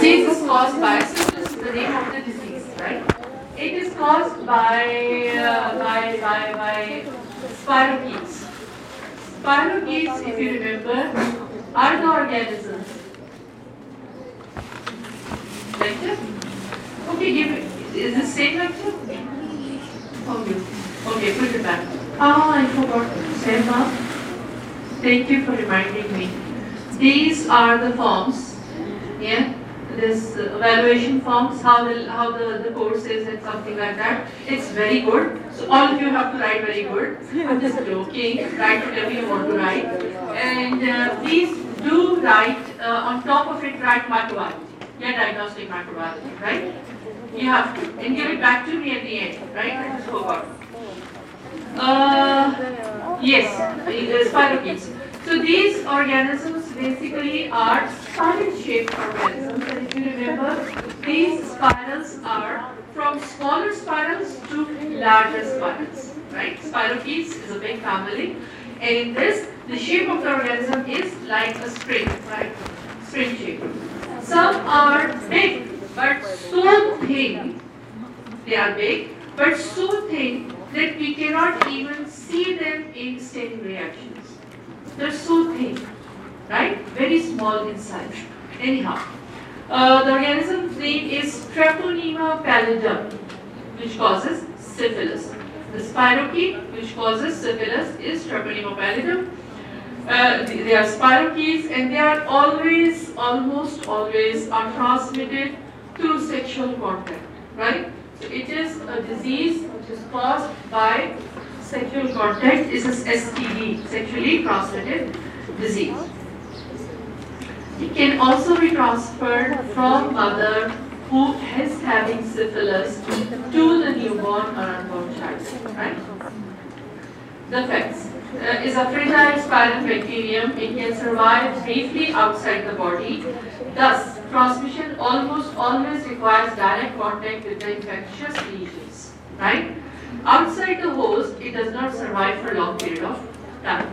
disease is caused by, syphilis is the name of the disease, right? It is caused by, uh, by, by, by spirochetes. Spirochetes, if you remember, are the organisms. Lecture? Okay, give it. Is this same lecture? Okay. Okay, put it back. Ah, I forgot ma'am. Thank you for reminding me. These are the forms, yeah, this uh, evaluation forms, how the, how the, the course is and something like that. It's very good. So all of you have to write very good. I'm just joking, write whatever you want to write. And uh, please do write, uh, on top of it, write microbiology. Yeah, diagnostic microbiology, right? You have to. And give it back to me at the end, right? I just forgot. Uh, yes, spirochetes. So these organisms basically are spiral-shaped organisms. And if you remember, these spirals are from smaller spirals to larger spirals, right? Spirochetes is a big family. And in this, the shape of the organism is like a spring, right? Spring shape. Some are big, but so thin. They are big, but so thin that we cannot even see them in staining reactions. They're so thin, right? Very small in size. Anyhow, uh, the organism's name is Treponema pallidum, which causes syphilis. The spirochete, which causes syphilis, is Treponema pallidum. Uh, they are spirochetes and they are always, almost always, are transmitted through sexual contact, right? So it is a disease which is caused by sexual contact. It's a STD, sexually transmitted disease. It can also be transferred from mother who is having syphilis to the newborn or unborn child, right? The facts. Uh, is a fragile spiral bacterium. It can survive briefly outside the body. Thus, transmission almost always requires direct contact with the infectious lesions, right? Outside the host, it does not survive for a long period of time.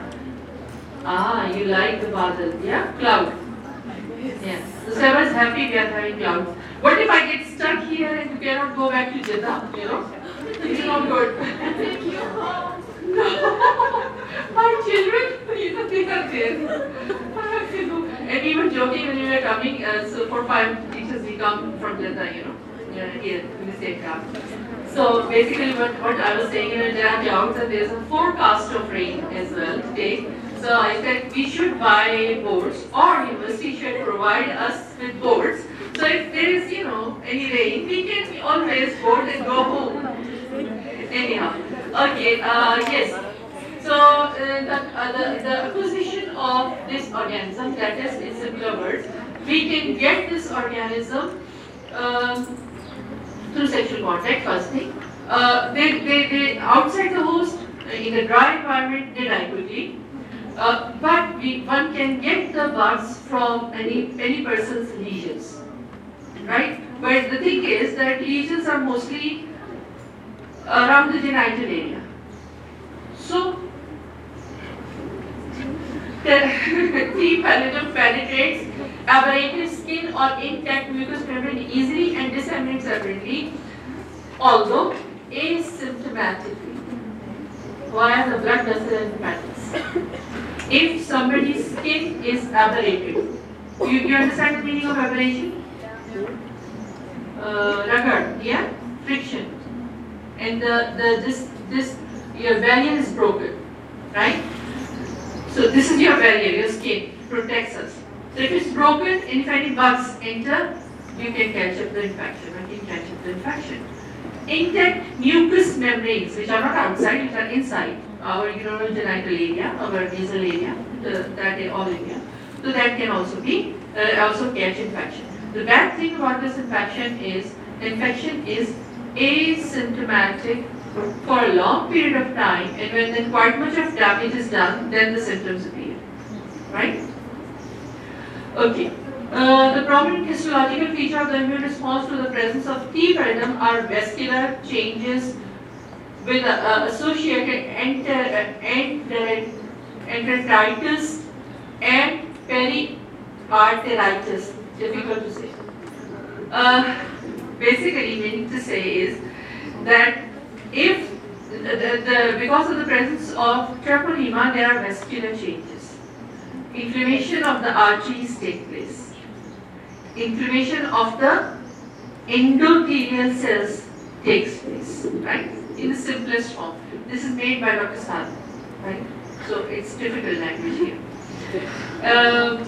Ah, you like the badal, yeah? Cloud. Yeah. So Seva is happy we are having clouds. What if I get stuck here and you cannot go back to Jeddah, you know? It's not good. no. My children, you know, they are there. I have to go. And we were joking when we were coming, uh, so for five teachers we come from Jeddah, you know, here in the same camp. So basically what, what I was saying, you know, there are clouds and there's a forecast of rain as well today. So I said we should buy boards or university should provide us with boards. So if there is, you know, any rain, we can always board and go home. Anyhow, okay, uh, yes. So uh, the, uh, the, the acquisition of this organism, that is in simpler words, we can get this organism um, through sexual contact, first thing. Uh, they, they, they, outside the host, uh, in a dry environment, they die quickly. Uh, but we, one can get the bugs from any, any person's lesions, right? But the thing is that lesions are mostly around the genital area. So, the T. pallidum penetrates aberrated skin or intact mucous membrane easily and disseminates rapidly, although asymptomatically via the blood vessel and hepatitis. If somebody's skin is aberrated, you, you understand the meaning of aberration? Uh, rugger, yeah? Friction. And the, the this this your barrier is broken, right? So this is your barrier, your skin protects us. So if it's broken and if any bugs enter, you can catch up the infection, you can catch up the infection. Intact mucous membranes, which are not outside, which are inside our urogenital area, our nasal area, the, that all area. So that can also be, uh, also catch infection. The bad thing about this infection is, infection is asymptomatic for a long period of time and when then quite much of damage is done, then the symptoms appear. Right? Okay. Uh, the prominent histological feature of the immune response to the presence of T pallidum are vascular changes with uh, uh, associated enter, enter, endarteritis and periarteritis. Difficult to say. uh, basically meaning to say is that if the, the, because of the presence of treponema, there are vascular changes. Inflammation of the arteries take place. Inflammation of the endothelial cells takes place, right? In the simplest form. This is made by Dr. Sadhu, right? So it's difficult language here. Um,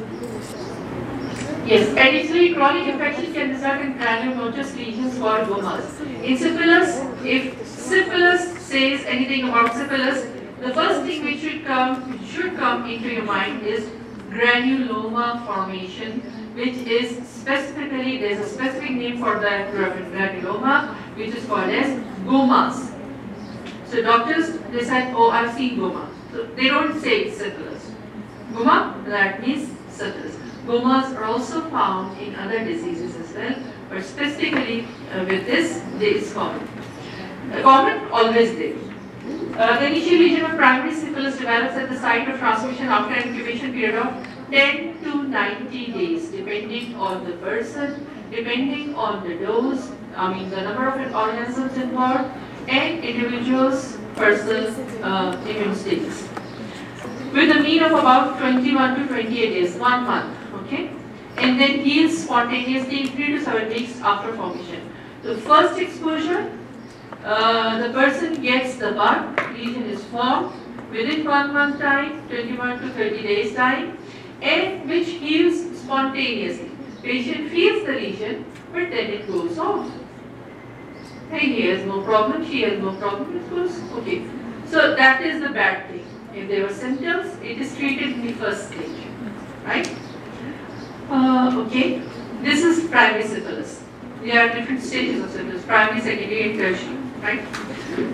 yes, additionally, chronic infection can result in granulomatous lesions called gomas. In syphilis, if syphilis says anything about syphilis, the first thing which should come should come into your mind is granuloma formation, which is specifically there's a specific name for the granuloma, which is called as gomas. So doctors they said, oh, I've seen goma. So they don't say syphilis. Goma that means syphilis. Gomas are also found in other diseases as well, but specifically uh, with this, this is common. Uh, common, always there. Uh, the initial lesion of primary syphilis develops at the site of transmission after incubation period of 10 to 90 days, depending on the person, depending on the dose, I mean the number of organisms involved, and individual's personal uh, immune status. With a mean of about 21 to 28 days, one month, okay? And then heals spontaneously in 3 to 7 weeks after formation. The first exposure uh, the person gets the bug, lesion is formed within one month time, 21 to 30 days time, and which heals spontaneously. Patient feels the lesion, but then it goes off. Hey, he has no problem, she has no problem, it goes, okay. So that is the bad thing. If there were symptoms, it is treated in the first stage, right? Uh, okay, this is primary syphilis. There are different stages of syphilis, primary, secondary, and tertiary right?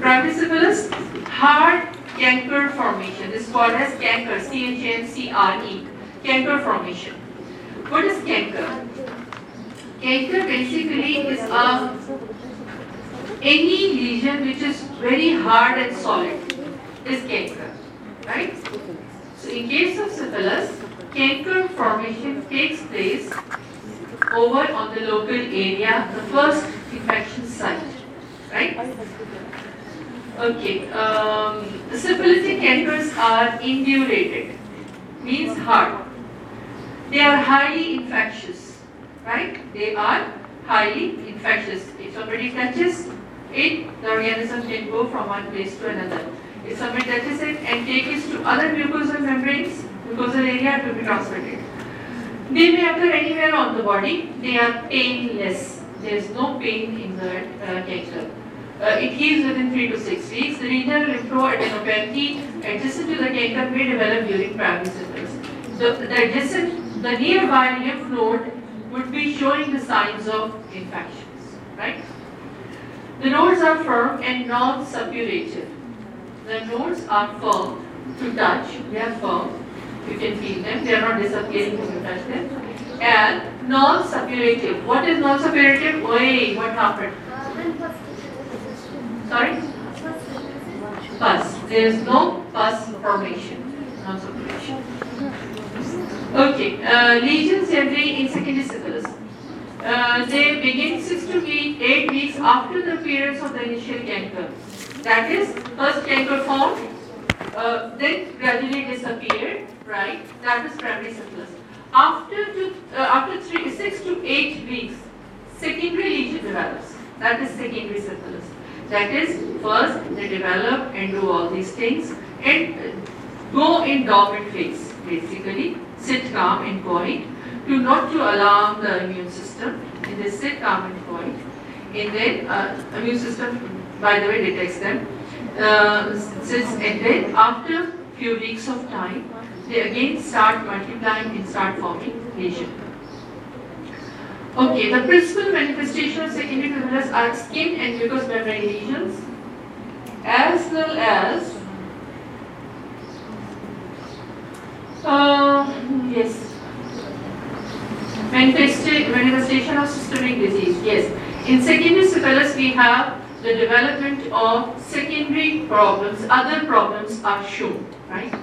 Primary syphilis, hard canker formation. This is called as canker, C-H-N-C-R-E, canker formation. What is canker? Canker basically is a any lesion which is very hard and solid is canker, right? So in case of syphilis, canker formation takes place over on the local area, the first infection site right? Okay, um, syphilitic cancers are indurated, means hard. They are highly infectious, right? They are highly infectious. If somebody touches it, the organism can go from one place to another. If somebody touches it and take it to other mucosal membranes, mucosal area, to be transmitted. They may occur anywhere on the body. They are painless. There is no pain in the uh, cancer. Uh, it heals within 3 to 6 weeks. The regional lymphadenopathy adjacent to the canker may develop during primary symptoms. So the adjacent, the nearby lymph node would be showing the signs of infections, right? The nodes are firm and non-suppurative. The nodes are firm to touch, they are firm, you can feel them, they are not disappearing when you touch them. And non-suppurative. What is non-suppurative? Wait, what happened? Sorry? Pus. There is no pus formation. No circulation. Okay. Uh, lesions generally in secondary. Uh, they begin 6 to 8 weeks after the appearance of the initial canker. That is, first canker formed, uh, then gradually disappeared, right? That is primary syphilis. After, two, uh, after three, 6 to 8 weeks, secondary lesion develops. That is secondary syphilis. That is, first they develop and do all these things and go in dormant phase, basically, sit calm and quiet, to not to alarm the immune system, and they sit calm and quiet, then uh, immune system, by the way, detects them, uh, sits, and then after few weeks of time, they again start multiplying and start forming lesion. Okay, the principal manifestation of secondary syphilis are skin and mucous membrane lesions, as well as uh, yes, manifestation of systemic disease. Yes, in secondary syphilis we have the development of secondary problems. Other problems are shown. Right?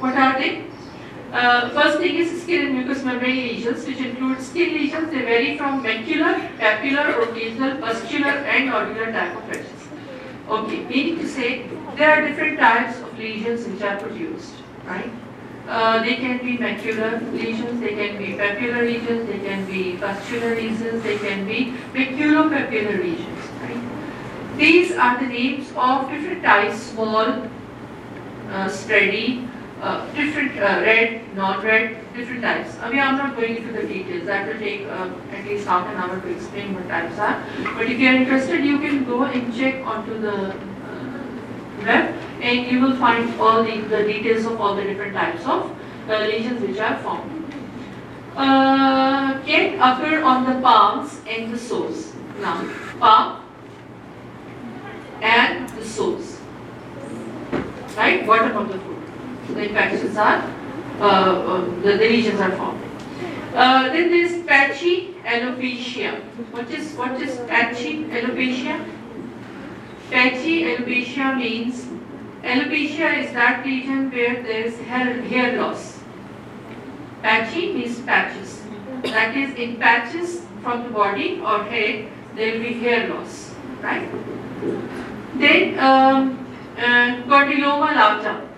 What are they? Uh, first thing is skin and mucous membrane lesions, which include skin lesions. They vary from macular, papular, occasional, pustular, and nodular type of lesions. Okay, meaning to say there are different types of lesions which are produced, right? Uh, they can be macular lesions, they can be papular lesions, they can be pustular lesions, they can be maculopapular lesions, right? These are the names of different types, small, uh, uh, different uh, red, non-red, different types. I mean, I'm not going into the details. That will take uh, at least half an hour to explain what types are. But if you are interested, you can go and check onto the web, and you will find all the, the details of all the different types of uh, lesions which are formed. Uh, can occur on the palms and the soles. Now, palm and the soles. Right? What of the foot the infections are, uh, uh, the, the lesions are formed. Uh, then there is patchy alopecia. What is what is patchy alopecia? Patchy alopecia means alopecia is that region where there is hair, hair loss. Patchy means patches. That is in patches from the body or head there will be hair loss, right? Then um, uh, condylomata lata.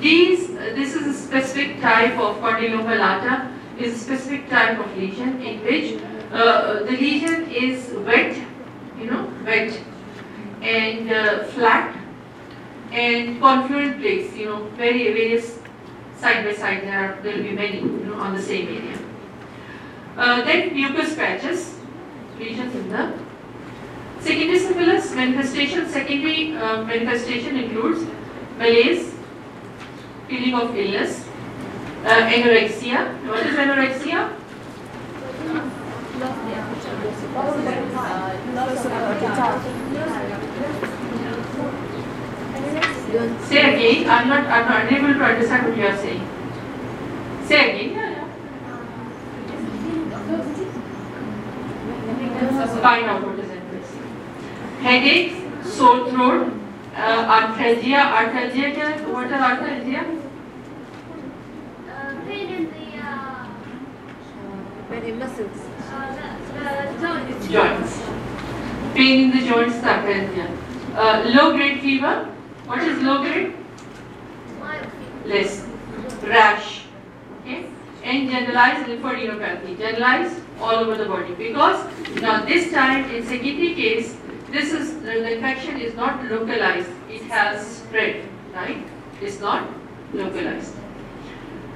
These, this is a specific type of condylomata lata, is a specific type of lesion in which uh, the lesion is wet, you know, wet and uh, flat and confluent plates, you know, very various side by side. There are there will be many, you know, on the same area. Uh, then mucous patches, lesions in the secondary syphilis manifestation. Secondary uh, manifestation includes malaise, feeling of illness, uh, anorexia. What is anorexia? Say again. I'm not. I'm not unable to understand what you are saying. Say again. Find out what is embarrassing. Headaches, sore throat, uh, arthralgia. Arthralgia. What is arthralgia? Uh, pain in the. Uh, pain in muscles. Uh, joints. Pain in the joints. Arthralgia. Uh, low grade fever. What is low grade? Less. Rash. Okay. And generalized lymphadenopathy. Generalized all over the body. Because now this time in secondary case, this is the, infection is not localized. It has spread. Right? It's not localized.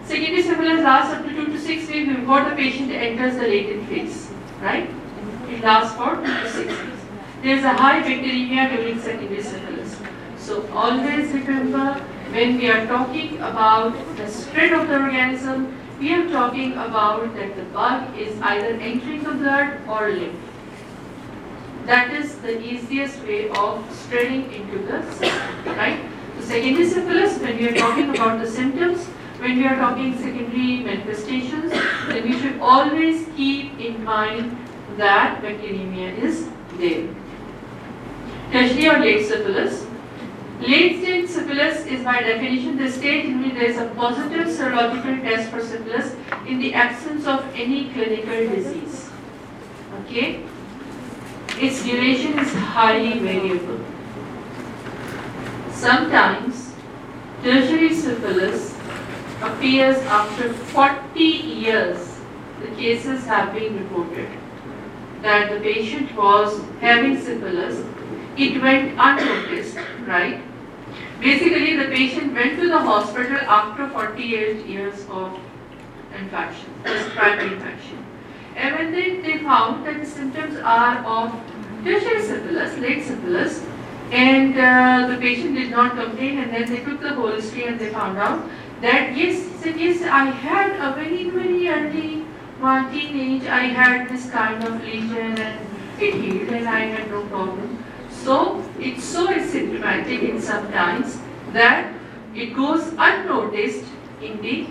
Secondary syphilis lasts up to 2 to 6 weeks before the patient enters the latent phase. Right? It lasts for 2 to 6 weeks. There is a high bacteremia during secondary syphilis. So always remember when we are talking about the spread of the organism, we are talking about that the bug is either entering the blood or lymph. That is the easiest way of spreading into the system, right? So secondary syphilis, when we are talking about the symptoms, when we are talking secondary manifestations, then we should always keep in mind that bacteremia is there. Tertiary or late syphilis. Late stage syphilis is by definition the stage in which there is a positive serological test for syphilis in the absence of any clinical disease. Okay? Its duration is highly variable. Sometimes tertiary syphilis appears after 40 years. The cases have been reported that the patient was having syphilis. It went unnoticed, right? Basically, the patient went to the hospital after 48 years of infection, this primary infection. And when they, they found that the symptoms are of tertiary syphilis, late syphilis, and uh, the patient did not complain, and then they took the whole history and they found out that yes, said, yes, I had a very, very early my teenage, I had this kind of lesion and it healed and I had no problem. So it's so asymptomatic in sometimes that it goes unnoticed in the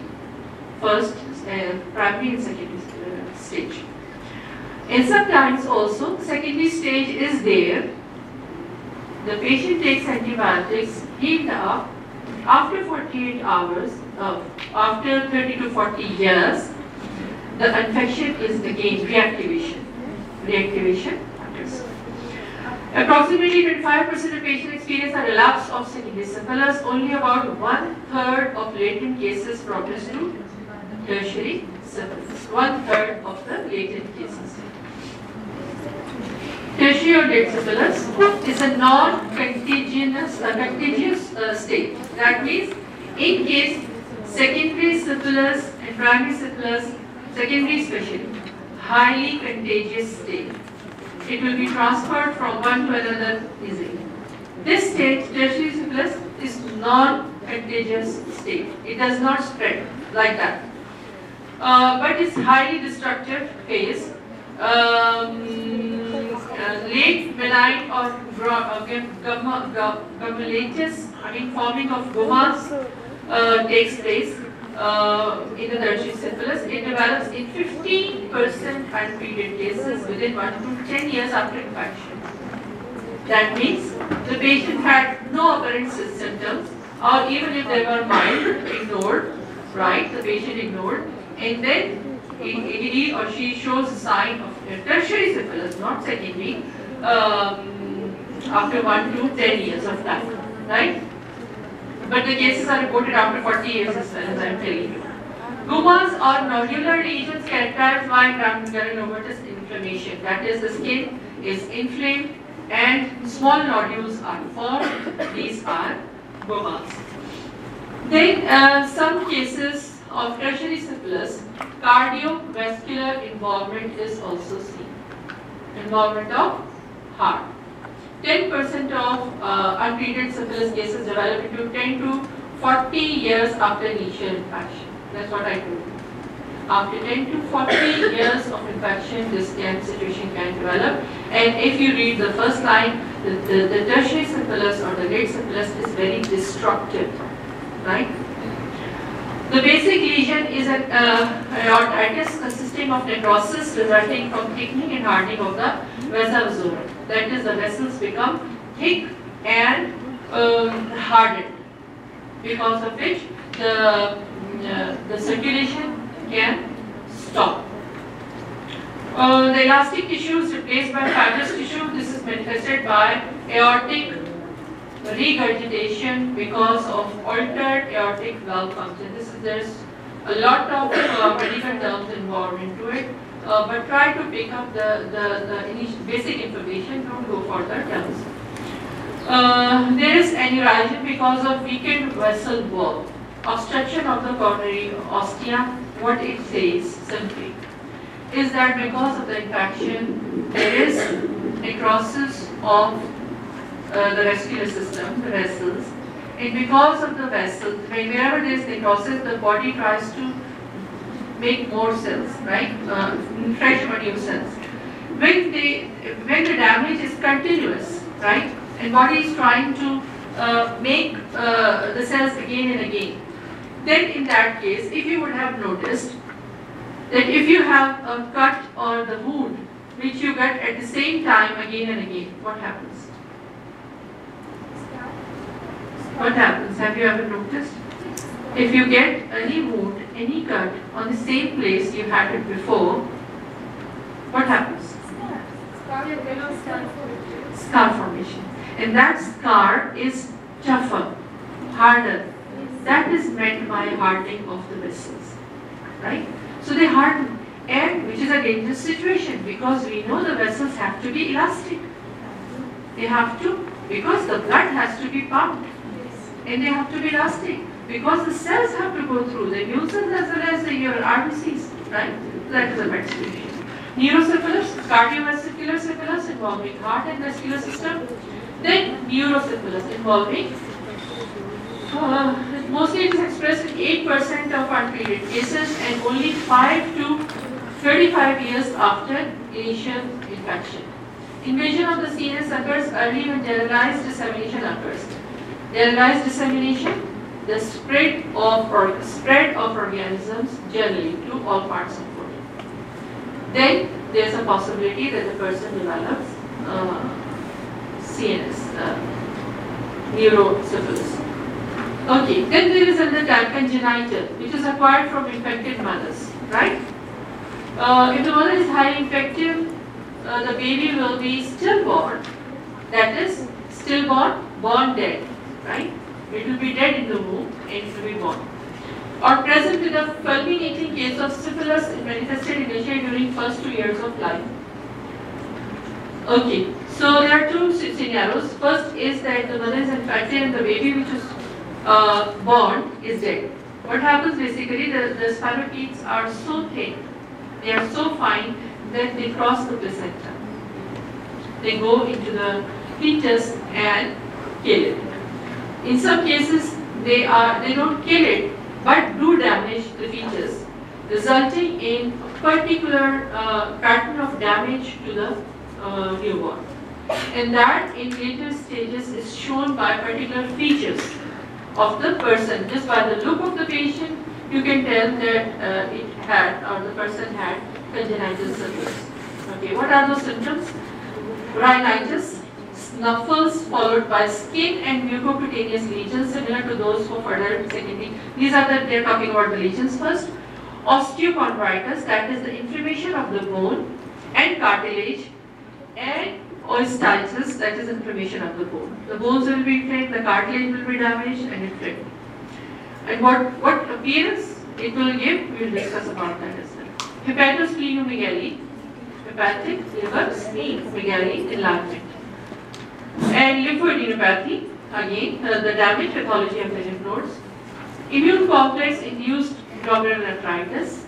first uh, primary and secondary uh, stage. And sometimes also secondary stage is there. The patient takes antibiotics, healed up. After 48 hours, uh, after 30 to 40 years, the infection is again reactivation. Reactivation. Approximately 25% of patients experience a relapse of syphilis. Only about one third of latent cases progress to tertiary syphilis. One third of the latent cases. Tertiary or syphilis is a non-contagious uh, contagious uh, state. That means, in case secondary syphilis and primary syphilis, secondary especially, highly contagious state. It will be transferred from one to another easily. This state, tertiary syphilis, is non-contagious state. It does not spread like that. Uh, but it's highly destructive phase. Um, uh, late benign or uh, gum- gum- I mean forming of gomas, uh, takes place uh, in the tertiary syphilis. It develops in 15% untreated cases within 1 to 10 years after infection. That means the patient had no apparent symptoms or even if they were mild, ignored, right? The patient ignored and then he, he or she shows a sign of tertiary syphilis, not secondary, um, after 1 to 10 years of time, right? But the cases are reported after 40 years as well as I am telling you. Gummas are nodular lesions characterized by granulomatous inflammation. That is, the skin is inflamed and small nodules are formed. These are gummas. Then, uh, some cases of tertiary syphilis, cardiovascular involvement is also seen. Involvement of heart. 10% of uh, untreated syphilis cases develop into 10 to 40 years after initial infection. That's what I told you. After 10 to 40 years of infection, this can, situation can develop. And if you read the first line, the, the, the tertiary syphilis or the late syphilis is very destructive, right? The basic lesion is an uh, aortitis consisting of necrosis resulting from thickening and hardening of the vasa vasorum. That is, the vessels become thick and um, hardened, because of which the, uh, the circulation can stop. Uh, the elastic tissue is replaced by fibrous tissue. This is manifested by aortic regurgitation because of altered aortic valve function. This is there's a lot of uh, medical terms involved into it, uh, but try to pick up the the, the basic information. Don't go for the terms. Uh, there is aneurysm because of weakened vessel wall, obstruction of the coronary ostia. What it says simply is that because of the infection, there is necrosis of uh, the vascular system, the vessels. And because of the vessels, wherever there is necrosis, the body tries to make more cells, right? Uh, fresh new cells. When they, when the damage is continuous, right? And body is trying to uh, make uh, the cells again and again. Then in that case, if you would have noticed that if you have a cut or the wound which you get at the same time again and again, what happens? What happens? Have you ever noticed? If you get any wound, any cut on the same place you had it before, what happens? Scar formation. And that scar is tougher, harder. That is meant by hardening of the vessels. Right? So they harden. And which is a dangerous situation because we know the vessels have to be elastic. They have to because the blood has to be pumped and they have to be elastic because the cells have to go through the cells as well as the, your RBCs, right? That is a bad situation. Neurosyphilis, cardiovascular syphilis involving heart and vascular system. Then neurosyphilis involving, uh, mostly it is expressed in 8% of untreated cases and only 5 to 35 years after initial infection. Invasion of the CNS occurs early when generalized dissemination occurs. Generalized dissemination, the spread of or spread of organisms generally to all parts of body. Then there's a possibility that the person develops uh, CNS, uh, neurosyphilis. Okay, then there is another type, congenital, which is acquired from infected mothers, right? Uh, if the mother is highly infective, uh, the baby will be stillborn, that is, stillborn, born dead, right? It will be dead in the womb and it will be born. Or present with a fulminating case of syphilis manifested initially during first two years of life. Okay, so there are two scenarios. First is that the mother is infected and the baby which is uh, born is dead. What happens basically, the, the spirochetes are so thin, they are so fine that they cross the placenta. They go into the fetus and kill it. In some cases, they are they don't kill it, but do damage the fetus, resulting in a particular uh, pattern of damage to the uh, newborn. And that in later stages is shown by particular features of the person. Just by the look of the patient, you can tell that uh, it had or the person had congenital syphilis. Okay, what are those symptoms? Rhinitis, snuffles followed by skin and mucocutaneous lesions similar to those for further secondary. These are the, they're talking about the lesions first. Osteochondritis, that is the inflammation of the bone and cartilage and osteoitis, that is inflammation of the bone. The bones will be inflamed, the cartilage will be damaged and inflamed. And what, what appearance it will give, we will discuss about that as well. Hepatosplenomegaly, hepatic liver splenomegaly enlargement. And lymphoid lymphoadenopathy, again, uh, the damage pathology of the lymph nodes. Immune complex induced glomerulonephritis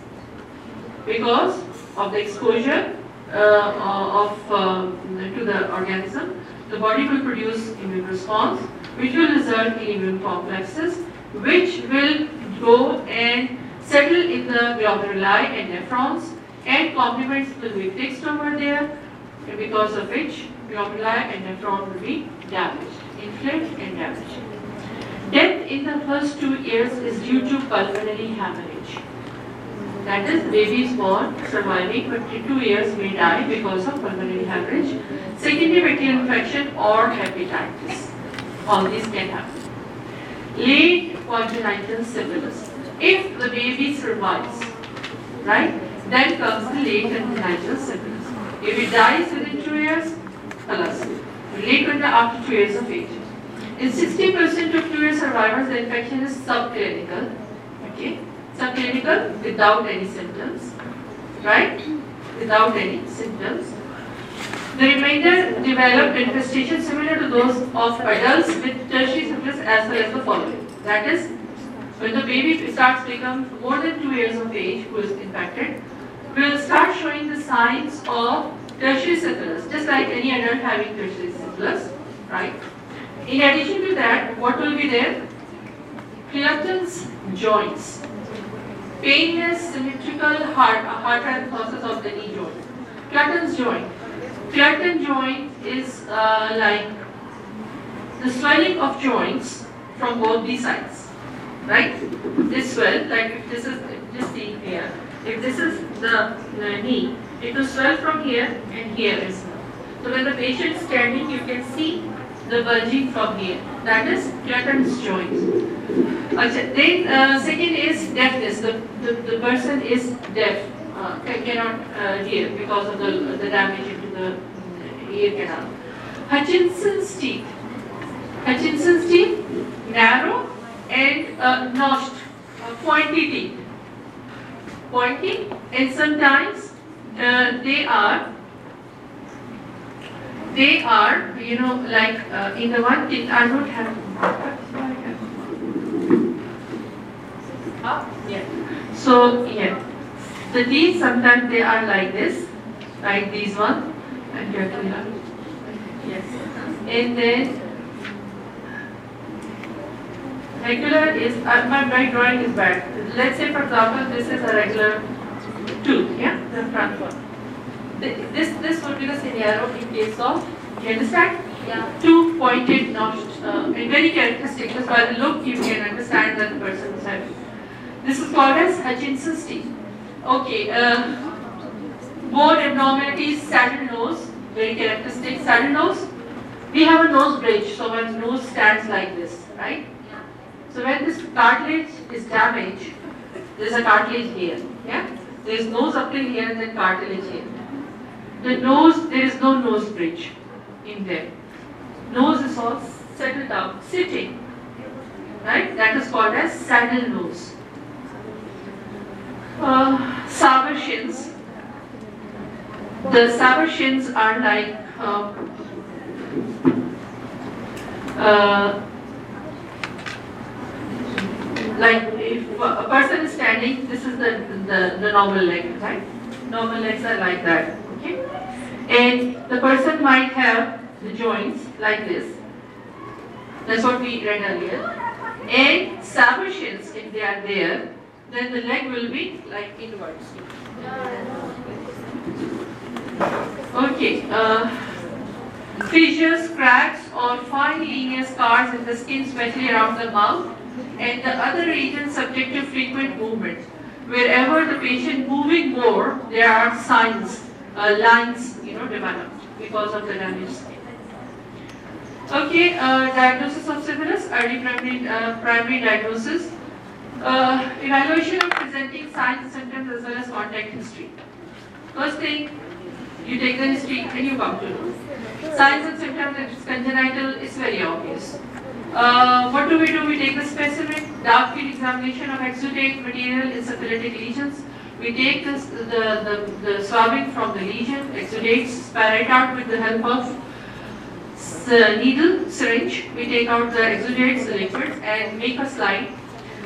because of the exposure uh, of uh, to the organism. The body will produce immune response, which will result in immune complexes, which will go and settle in the glomeruli and nephrons, and complements will be fixed over there, because of which glomeruli and nephron will be damaged, inflamed and damaged. Death in the first two years is due to pulmonary hemorrhage. That is, baby is born surviving, but in two years may die because of pulmonary hemorrhage, secondary bacterial infection, or hepatitis. All these can happen. Late congenital syphilis. If the baby survives, right, then comes the late congenital syphilis. If it dies within two years, late congenital after two years of age. In 60% of two-year survivors, the infection is subclinical. Okay, subclinical without any symptoms, right? Without any symptoms. The remainder develop infestation similar to those of adults with tertiary syphilis as well as the following. That is, when the baby starts to become more than two years of age, who is infected, will start showing the signs of tertiary syphilis, just like any adult having tertiary syphilis, right? In addition to that, what will be there? Clutton's joints, painless symmetrical heart, heart and process of the knee joint. Clutton's joint. Clutton joint is uh, like the swelling of joints from both the sides, right? This swell, like if this is, just see here, if this is the, the knee, it will swell from here and here as well. So when the patient is standing, you can see the bulging from here. That is Clutton's joint. Then uh, second is deafness. The, the, the person is deaf, uh, cannot uh, hear because of the, the damage into the ear canal. Hutchinson's teeth. Hutchinson's teeth, narrow and uh, notched, uh, pointy teeth. Pointy and sometimes uh, they are they are, you know, like uh, in the one thing, I don't have. Yeah. So, yeah. the these sometimes they are like this, like these one, and learn. Yes. And then regular is, uh, my, my drawing is bad. Let's say, for example, this is a regular tooth, yeah, the front one. This, this would be the scenario in case of, you understand? Yeah. Two pointed notched, uh, and very characteristic, just by the look you can understand that the person is having. This is called as Hutchinson's teeth. Okay, uh, bone abnormalities, saddle nose, very characteristic, saddle nose. We have a nose bridge, so our nose stands like this, right? So when this cartilage is damaged, there's a cartilage here, yeah? There's nose up till here and then cartilage here. The nose, there is no nose bridge in there. Nose is all settled down, sitting, right? That is called as saddle nose. Uh, saber shins. The saber shins are like uh, uh, like if a person is standing, this is the, the, the normal leg, right? Normal legs are like that, okay? And the person might have the joints like this. That's what we read earlier. And sour if they are there, then the leg will be like inwards. Okay. Uh, fissures, cracks, or fine linear scars in the skin, especially around the mouth, and the other region subject to frequent movement. Wherever the patient moving more, there are signs, uh, lines, you know, developed because of the damaged skin. Okay, uh, diagnosis of syphilis, early primary, uh, primary diagnosis. Uh, evaluation of presenting signs and symptoms as well as contact history. First thing, you take the history and you come to know. Signs and symptoms, if it's congenital, it's very obvious. Uh, what do we do? We take the specimen, dark field examination of exudate material in syphilitic lesions. We take this, the, the, the swabbing from the lesion, exudates, spare it out with the help of the needle, syringe. We take out the exudates, the liquid, and make a slide.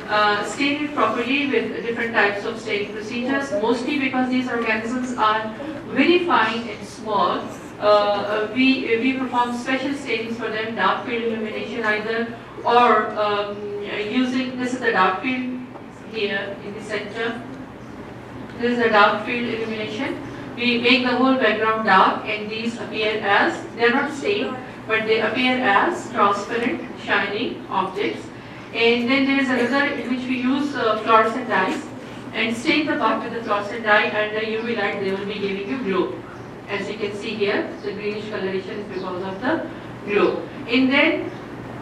Uh, stain it properly with different types of staining procedures, mostly because these organisms are very fine and small. Uh, uh, we, we perform special stainings for them, dark field illumination either, or um, using, this is the dark field here in the center. This is a dark field illumination. We make the whole background dark and these appear as, they are not stained, but they appear as transparent, shining objects. And then there is another in which we use uh, fluorescent dyes and stain the part with the fluorescent dye under UV light they will be giving you glow. As you can see here, the greenish coloration is because of the glow. And then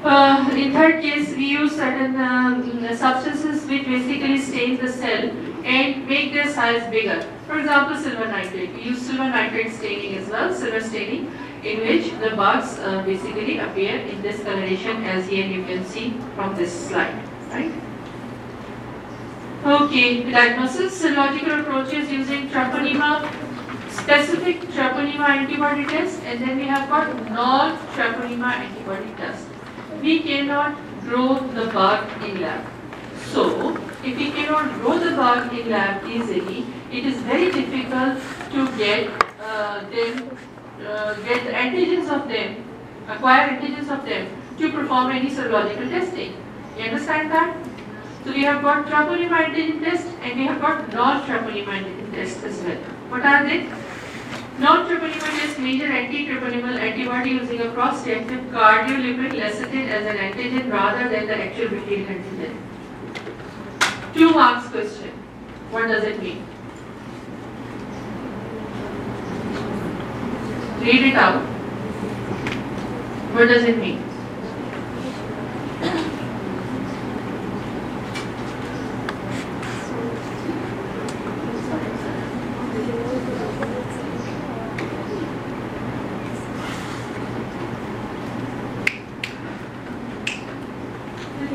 uh, in third case we use certain um, substances which basically stain the cell and make their size bigger. For example, silver nitrate. We use silver nitrate staining as well, silver staining in which the bugs uh, basically appear in this coloration as here you can see from this slide, right? Okay, diagnosis, serological approaches using treponema, specific treponema antibody test, and then we have got non-treponema antibody test. We cannot grow the bug in lab. So, if we cannot grow the bug in lab easily, it is very difficult to get uh, them uh, get the antigens of them, acquire antigens of them to perform any serological testing. You understand that? So we have got treponema antigen test and we have got non-treponema antigen test as well. What are they? Non-treponema test measure anti-treponemal antibody using a cross-reactive cardiolipin lecithin as an antigen rather than the actual bacterial antigen. Two marks question. What does it mean? Read it out. What does it mean?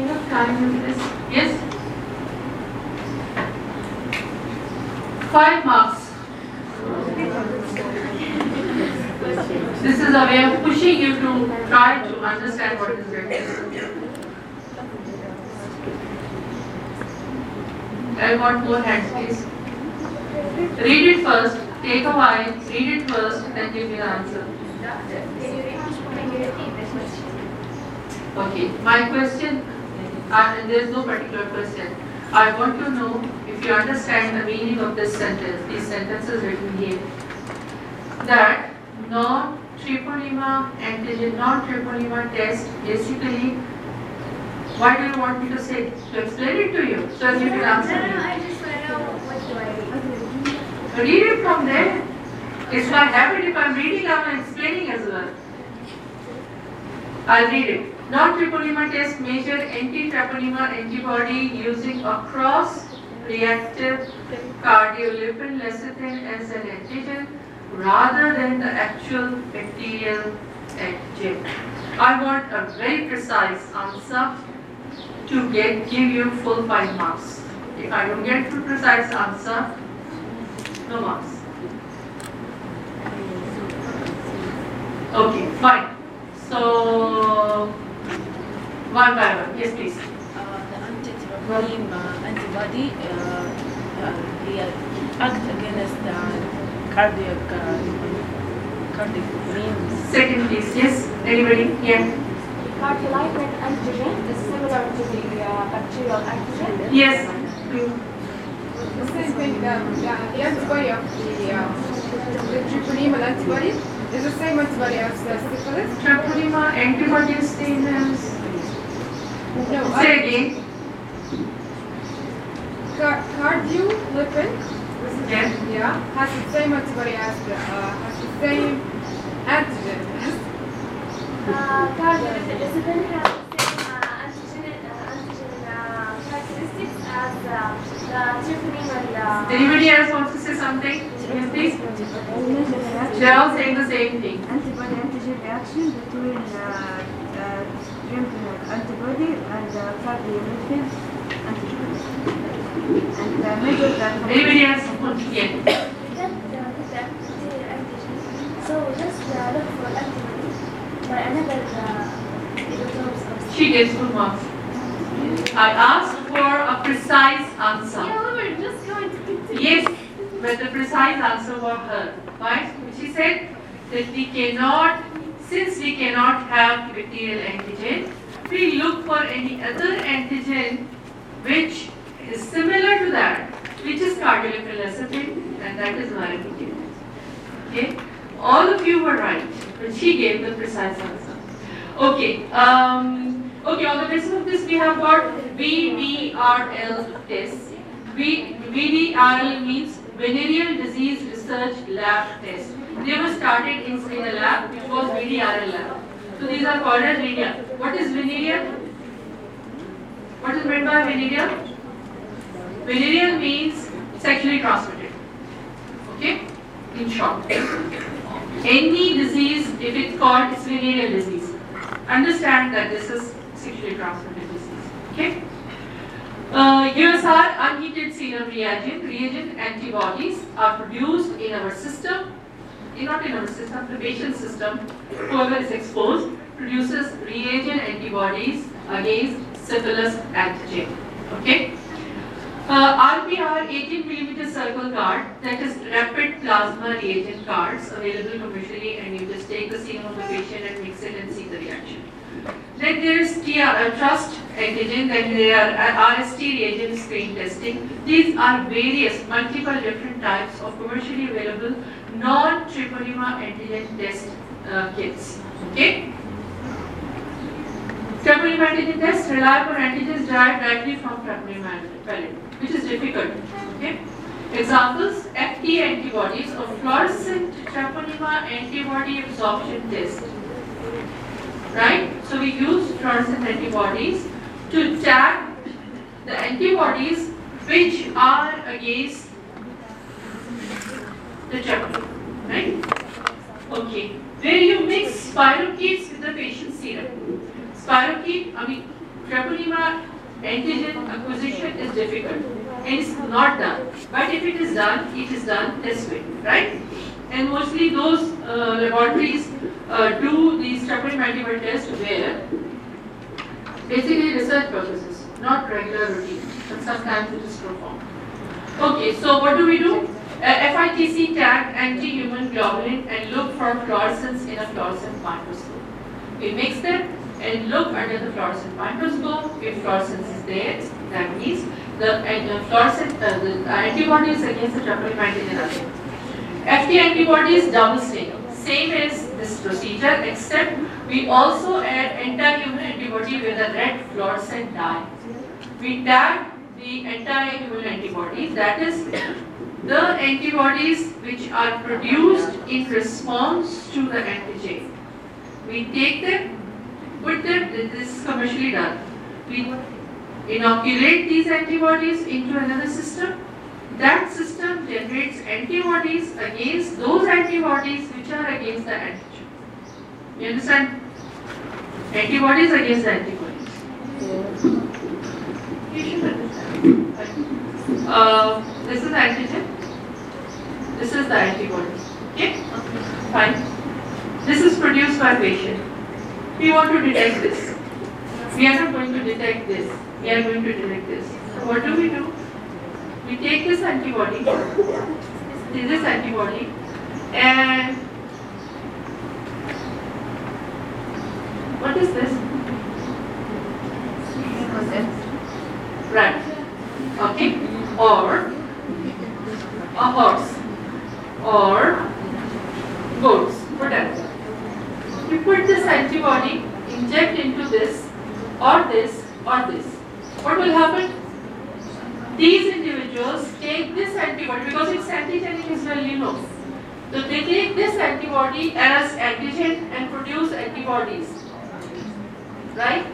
Enough time in this. Yes? Five marks. This is a way of pushing you to try to understand what is written. I want more hands, please. Read it first, take a while, read it first, then give me the answer. Okay, my question, uh, there is no particular question. I want to know if you understand the meaning of this sentence, these sentences written here. That non-treponema antigen, non-treponema test, basically, why do you want me to say, to explain it to you, so you can answer me? I just want to know what do I read? Read it from there. It's my habit if I'm reading, I'm explaining as well. I'll read it. Non-treponema test measure anti-treponema antibody using a cross-reactive cardiolipin lecithin as an antigen rather than the actual bacterial antigen. I want a very precise answer to get give you full five marks. If I don't get full precise answer, no marks. Okay, fine. So, one by one. Yes, please. Uh, the uh, antibody uh, uh, act against the cardiac uh, cardiac means Second, please. Yes. Anybody? Yeah. Cardiolipin antigen is similar to the uh, bacterial antigen. Yes. The same thing, the, the, the antibody of the, uh, the treponemal antibody is the same antibody as the syphilis. Treponema antibody is same as. No, Say uh, again. car- cardiolipin, Yes. yeah, has the same antibody as the, uh, has the same antigen as Uh, cardiolipin has the same uh, antigen, uh, antigen uh, characteristics as uh, the treponemal. Uh, Anybody else wants to say something? Yes, please. They're all saying the same thing. antibody antigen reaction between uh, treponema antibody and uh, cardiolipin antibody. And uh, measure the Anybody else want to get? we get the, get the bacterial antigen. So just uh, look for antibody by another uh, She gets full marks. I asked for a precise answer. Yeah, we were just going to continue. Yes, but the precise answer was her. Right? She said that we cannot, since we cannot have bacterial antigen, we look for any other antigen which is similar to that, which is cardiolipin lecithin, and that is why we. Okay? All of you were right, but she gave the precise answer. Okay, um, okay, on the basis of this we have got VDRL test. VDRL means Venereal Disease Research Lab Test. Were started in, in lab, it was VDRL lab. So these are called as venereal. What is venereal? What is meant by venereal? Venereal means sexually transmitted. Okay? In short. Any disease, if it's called, it's venereal disease. Understand that this is sexually transmitted disease. Okay? Uh, USR unheated serum reagent, reagent antibodies are produced in our system, our system, the patient system, whoever is exposed, produces reagent antibodies against syphilis antigen. Okay? Uh, RPR 18 millimeter circle card, that is rapid plasma reagent cards available commercially, and you just take the serum of the patient and mix it and see the reaction. Then there is TR, uh, trust antigen, then there are uh, RST reagent screen testing. These are various, multiple different types of commercially available non-treponema antigen test uh, kits. Okay? Treponema antigen test rely on antigens derived directly from treponema pellet, which is difficult. Okay? Examples: FT antibodies or fluorescent treponema antibody absorption test. Right? So we use fluorescent antibodies to tag the antibodies which are against the treponema. Right? Okay. Where you mix spirochetes with the patient serum. Spirochete, I mean, treponema antigen acquisition is difficult it's not done. But if it is done, it is done this way, right? And mostly those uh, laboratories uh, do these treponema antibody tests where basically research purposes, not regular routine, but sometimes it is performed. Okay, so what do we do? FITC tag anti-human globulin and look for fluorescence in a fluorescent microscope. We mix them and look under the fluorescent microscope. If fluorescence is there, that means the uh, fluorescent uh, the antibodies against the treponema antigen are there. FT antibodies double staining. Same as this procedure, except we also add anti-human antibody with a red fluorescent dye. We tag the anti-human antibody that is the antibodies which are produced in response to the antigen. We take them put them, this is commercially done. We inoculate these antibodies into another system. That system generates antibodies against those antibodies which are against the antigen. You understand? Antibodies against the antibodies. You should understand. Uh, this is antigen. This is the antibody. Okay? Fine. This is produced by patient. We want to detect this. We are not going to detect this. We are going to detect this. So what do we do? We take this antibody, this antibody, and what is this? Right. Okay? Or a horse. Or goats. Whatever. You put this antibody, inject into this, or this, or this. What will happen? These individuals take this antibody because it's antigenic as well, you know. So they take this antibody as antigen and produce antibodies. Right?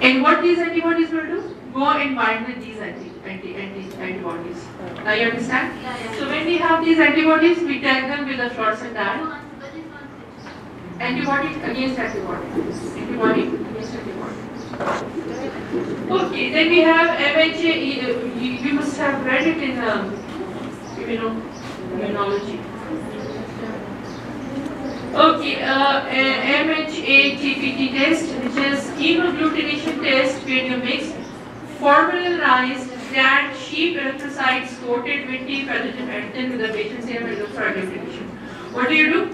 And what these antibodies will do? Go and bind with these anti, anti, anti, antibodies. Now you understand? Yeah, yeah. So when we have these antibodies, we tag them with a fluorescent dye. Antibody against antibody. Antibody against antibody. Okay, then we have MHA, you, you you must have read it in um, immuno, immunology. Okay, uh, MHA-TPT test, which is hemagglutination test where you mix formalized that sheep erythrocytes coated with T pathogen antigen with the patient's serum look for agglutination. What do you do?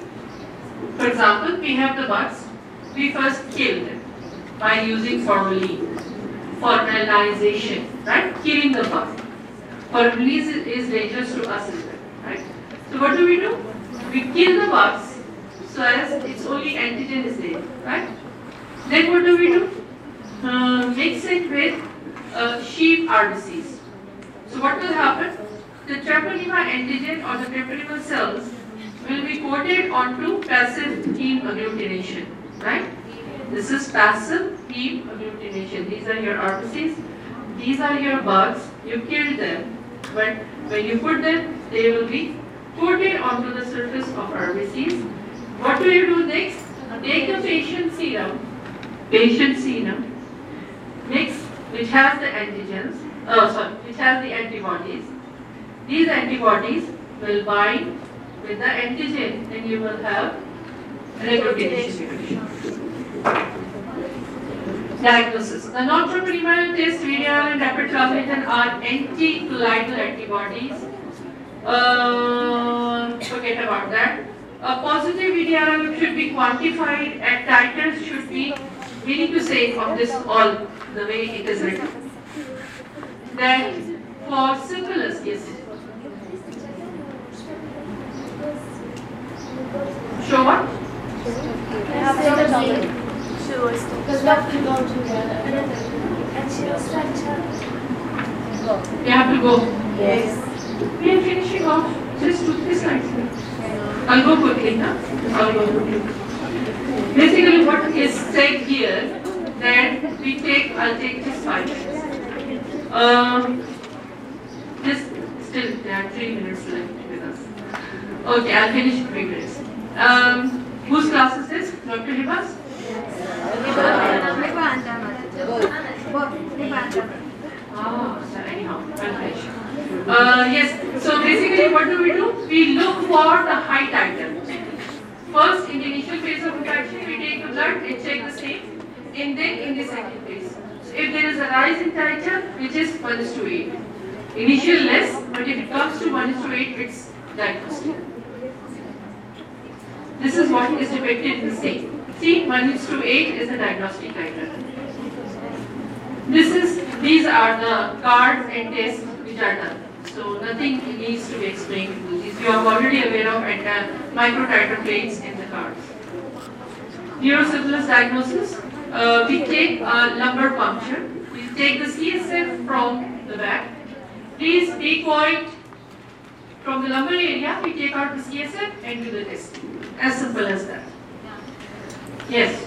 For example, we have the bugs. We first kill them by using formalin, formalization, right? Killing the bug. Formalin is, is dangerous to us as well, right? So what do we do? We kill the bugs so as it's only antigen is there, right? Then what do we do? Uh, mix it with uh, sheep RBCs. So what will happen? The treponema antigen or the treponema cells will be coated onto passive hemagglutination, right? This is passive hemagglutination. These are your RBCs. These are your bugs. You killed them, but when you put them, they will be coated onto the surface of RBCs. What do you do next? Take a patient serum, patient serum, mix which has the antigens, oh sorry, which has the antibodies. These antibodies will bind with the antigen and you will have recognition. Diagnosis. The non-treponemal test, VDR and rapid transmission are anti-colloidal antibodies. Uh, forget about that. A positive VDR should be quantified and titers should be, we need to say of this all the way it is written. Then for syphilis, yes. Show what? We have to go to the and she was such You have to go. Yes. We are finishing off. Just this nicely. I'll go quickly now. I'll go quickly. Basically, what is said here that we take, I'll take this five minutes. Um, this still there are three minutes left with us. Okay, I'll finish in three minutes. Um, whose class is this? Dr. Hibas? Ah, so anyhow, I'll finish. Uh, yes, so basically what do we do? We look for the high item. First, in the initial phase of infection, we take the blood and check the stain, and then in the second phase. So if there is a rise in titer, which is 1 is to 8. Initial less, but if it comes to 1 is to 8, it's diagnostic. This is what is depicted in the stain. See, 1 is to 8 is the diagnostic titer. This is, these are the cards and tests done. So nothing needs to be explained to you. You are already aware of and microtiter plates in the cards. Neurosyphilis diagnosis, uh, we take a lumbar puncture. We take the CSF from the back. Please quiet. From the lumbar area, we take out the CSF and do the test. As simple as that. Yes.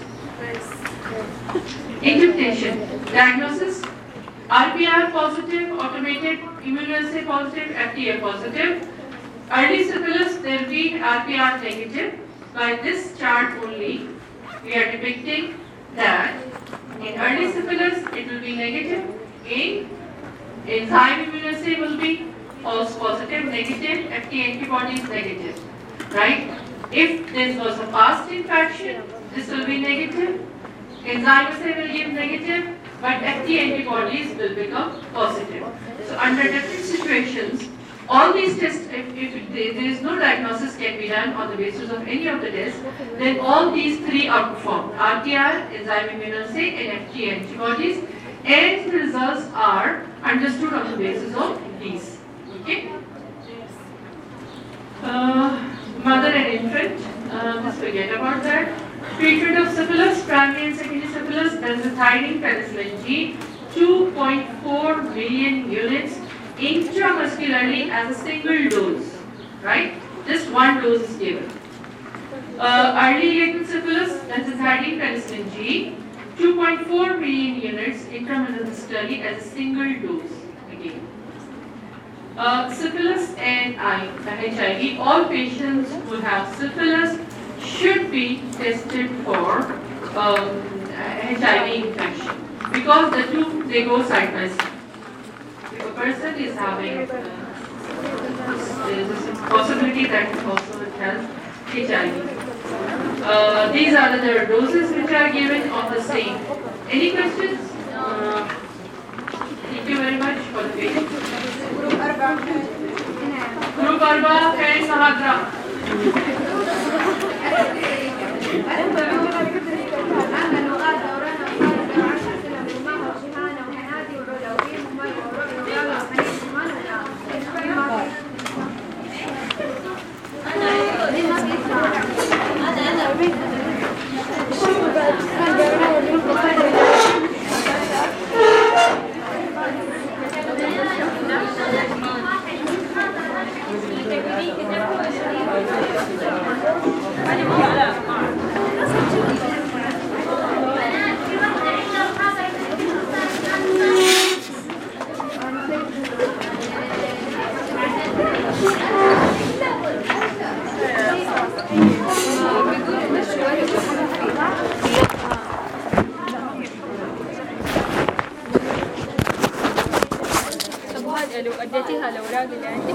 Interpretation. Diagnosis. RPR positive, automated immunoassay positive, FDA positive. Early syphilis, there will be RPR negative. By this chart only, we are depicting that in early syphilis, it will be negative. In enzyme immunoassay will be false positive, negative, FT antibodies negative, right? If this was a past infection, this will be negative. Enzyme assay will give negative, but FT antibodies will become positive. So under different situations, all these tests, if, if there is no diagnosis can be done on the basis of any of the tests, then all these three are performed. RTR, enzyme immunoassay, and FT antibodies, and the results are understood on the basis of these. Okay? Uh, mother and infant, uh, just forget about that. Treatment of syphilis, primary and secondary syphilis, benzathine, penicillin G, 2.4 million units intramuscularly as a single dose, right? Just one dose is given. Uh, early latent syphilis, benzathine, penicillin G, 2.4 million units intramuscularly as a single dose again. Uh, syphilis and I, HIV, all patients who have syphilis should be tested for um, HIV infection because the two they go side by side. If a person is having, uh, there is a possibility that also it has HIV. Uh, these are the doses which are given on the same. Any questions? Uh, thank you very much for the patience. Group Arba and Mahadra. Hello. لو أديتيها لاولاد اللي عندك